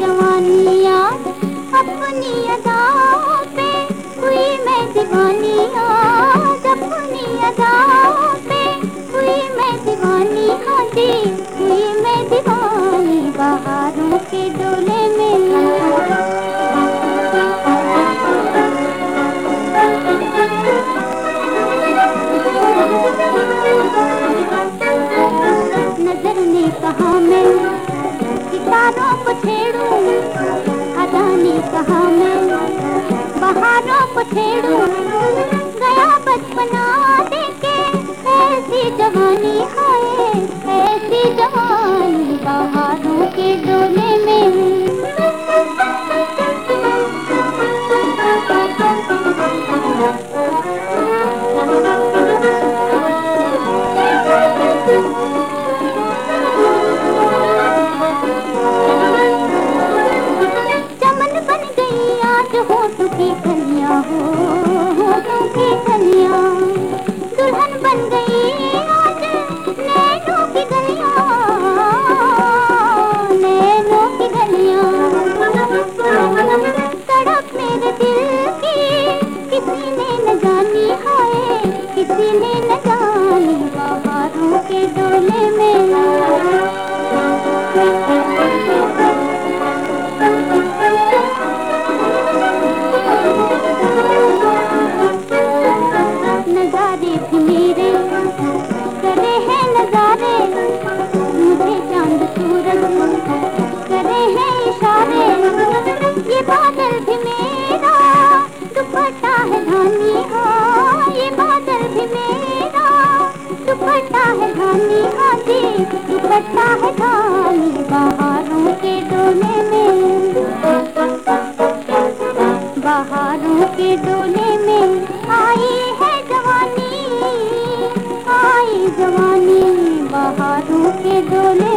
जवानिया अपनी अदा पे हुई मैं मैं दीवानिया दी बहारों को छेड़ूं गया बचपना देखे ऐसी जवानी हाय, ऐसी जवानी बहारों के डोले में। चमन बन गई आज हो होठों किसी ने न जानी बहारों के डोले में धानी हाँ दुपट्टा है धानी बहारों के डोले में। बहारों के डोले में आई है जवानी आई जवानी बहारों के डोले